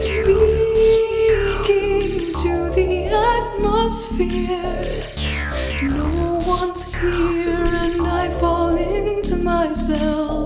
Speaking to the atmosphere, no one's here, and I fall into myself.